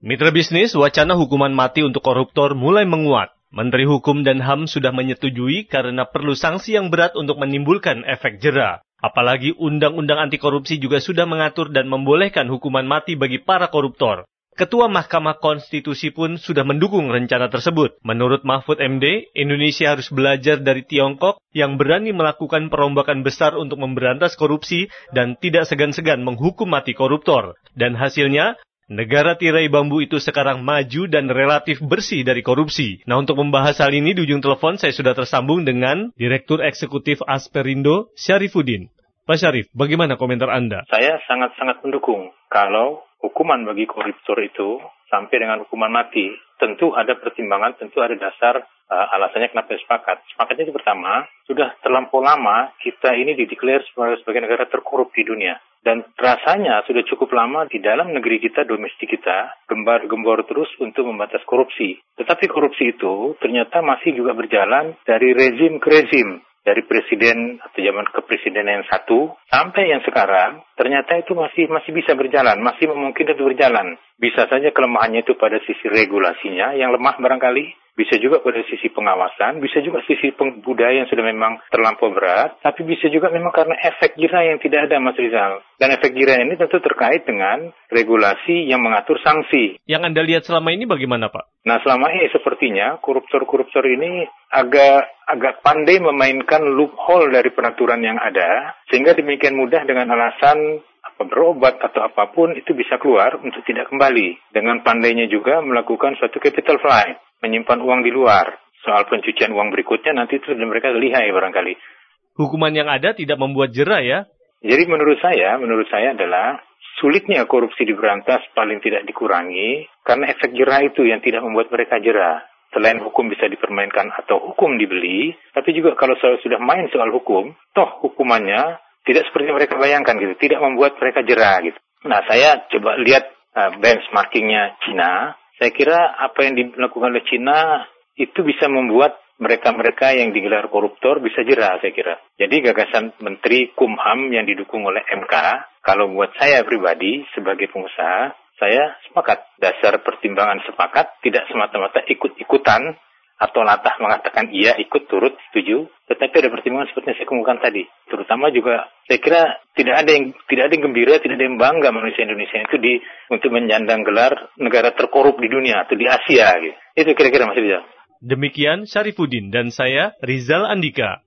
Mitra bisnis, wacana hukuman mati untuk koruptor mulai menguat. Menteri Hukum dan HAM sudah menyetujui karena perlu sanksi yang berat untuk menimbulkan efek jera. Apalagi Undang-Undang Anti Korupsi juga sudah mengatur dan membolehkan hukuman mati bagi para koruptor. Ketua Mahkamah Konstitusi pun sudah mendukung rencana tersebut. Menurut Mahfud MD, Indonesia harus belajar dari Tiongkok yang berani melakukan perombakan besar untuk memberantas korupsi dan tidak segan-segan menghukum mati koruptor. Dan hasilnya, Negara tirai bambu itu sekarang maju dan relatif bersih dari korupsi. Nah untuk membahas hal ini di ujung telepon saya sudah tersambung dengan Direktur Eksekutif Asperindo, Syarifuddin. Pak Syarif, bagaimana komentar Anda? Saya sangat-sangat mendukung kalau hukuman bagi koruptor itu sampai dengan hukuman mati. Tentu ada pertimbangan, tentu ada dasar uh, alasannya kenapa sepakat. Sepakatnya itu pertama, sudah terlampau lama kita ini dideklar sebagai, sebagai negara terkorup di dunia. Dan rasanya sudah cukup lama di dalam negeri kita, domestik kita, gembar-gembor terus untuk membatas korupsi. Tetapi korupsi itu ternyata masih juga berjalan dari rezim ke rezim. Dari presiden atau zaman kepresidenan yang satu sampai yang sekarang ternyata itu masih masih bisa berjalan, masih memungkinkan untuk berjalan. Bisa saja kelemahannya itu pada sisi regulasinya yang lemah barangkali, bisa juga pada sisi pengawasan, bisa juga sisi budaya yang sudah memang terlampau berat, tapi bisa juga memang karena efek jerah yang tidak ada, Mas Rizal. Dan efek jerah ini tentu terkait dengan regulasi yang mengatur sanksi. Yang Anda lihat selama ini bagaimana, Pak? Nah, selama ini sepertinya koruptor-koruptor ini agak agak pandai memainkan loophole dari peraturan yang ada, sehingga demikian mudah dengan alasan apa berobat atau apa pun itu bisa keluar untuk tidak kembali. Dengan pandainya juga melakukan suatu capital flight menyimpan uang di luar. Soal pencucian uang berikutnya nanti itu mereka lihai barangkali. Hukuman yang ada tidak membuat jerah ya? Jadi menurut saya, menurut saya adalah sulitnya korupsi diberantas paling tidak dikurangi karena efek jerah itu yang tidak membuat mereka jerah. Selain hukum bisa dipermainkan atau hukum dibeli, tapi juga kalau sudah main soal hukum, toh hukumannya tidak seperti mereka bayangkan gitu, tidak membuat mereka jerah gitu. Nah saya coba lihat uh, benchmarkingnya Cina, saya kira apa yang dilakukan oleh Cina itu bisa membuat mereka-mereka yang digelar koruptor bisa jerah saya kira. Jadi gagasan Menteri Kumham yang didukung oleh MK, kalau buat saya pribadi sebagai pengusaha, saya sepakat. Dasar pertimbangan sepakat tidak semata-mata ikut-ikutan atau latah mengatakan iya ikut turut setuju, tetapi ada pertimbangan seperti yang saya kemukakan tadi. Terutama juga saya kira tidak ada yang tidak ada yang gembira, tidak ada yang bangga manusia Indonesia itu di untuk menyandang gelar negara terkorup di dunia atau di Asia gitu. Itu kira-kira Mas Rizal. Demikian Syarifuddin dan saya Rizal Andika.